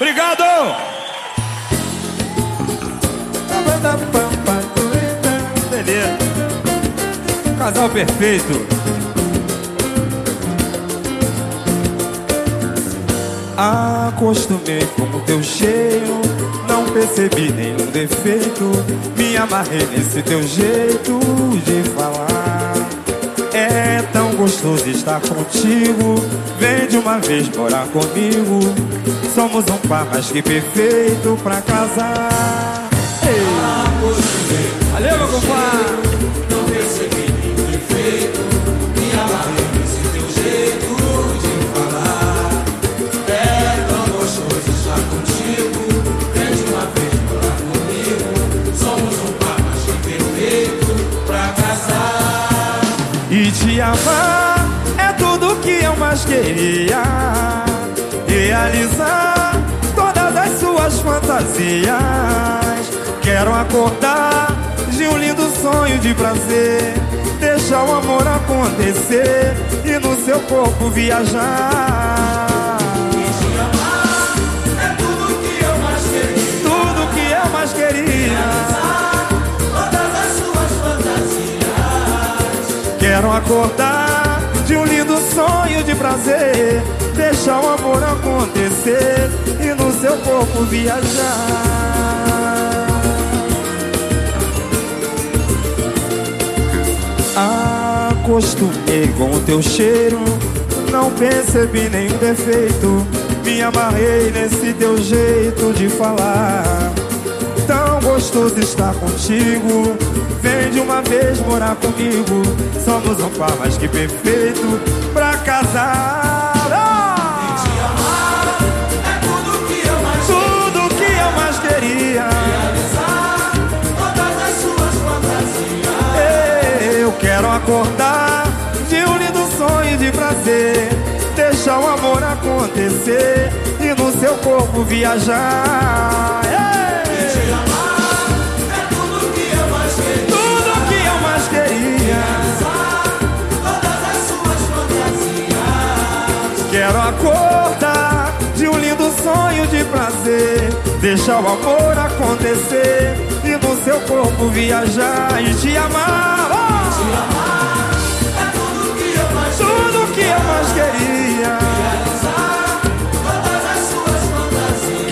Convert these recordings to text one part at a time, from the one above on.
Obrigado! Beleza. Casal perfeito. Acostumei com o teu cheiro, não percebi nenhum defeito. Me amarrei nesse teu jeito de falar. Estar contigo. Vem de uma vez morar comigo. Somos um par mais que perfeito pra casar. Ei. Valeu, meu compadre! Não percebi nenhum defeito. Me amarrei nesse teu jeito de falar. É tão gostoso estar contigo. Vem de uma vez morar comigo. Somos um par mais que perfeito pra casar. E te amar mais queria. Realizar todas as suas fantasias. Quero acordar de um lindo sonho de prazer. Deixar o amor acontecer e no seu corpo viajar. Quero acordar de um lindo sonho de prazer. Deixar o amor acontecer e no seu corpo viajar. Acostumei com o teu cheiro, não percebi nenhum defeito. Me amarrei nesse teu jeito de falar. Gostoso estar contigo. Vem de uma vez morar comigo. Somos um par mais que perfeito pra casar. Ah! Te amar é tudo que eu mais Tudo que eu mais queria. realizar. Todas as suas fantasias. Eu quero acordar de um lindo sonho de prazer. Deixar o amor acontecer e no seu corpo viajar. Quero acordar de um lindo sonho de prazer. Deixar o amor acontecer e no seu corpo viajar e te amar. Oh! Te amar é tudo que eu mais Tudo que eu mais queria. realizar. Todas as suas fantasias.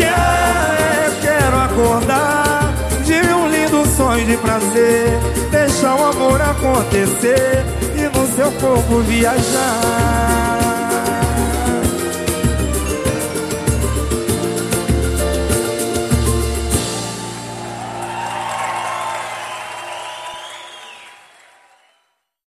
Quero acordar de um lindo sonho de prazer. Deixar o amor acontecer e no seu corpo viajar.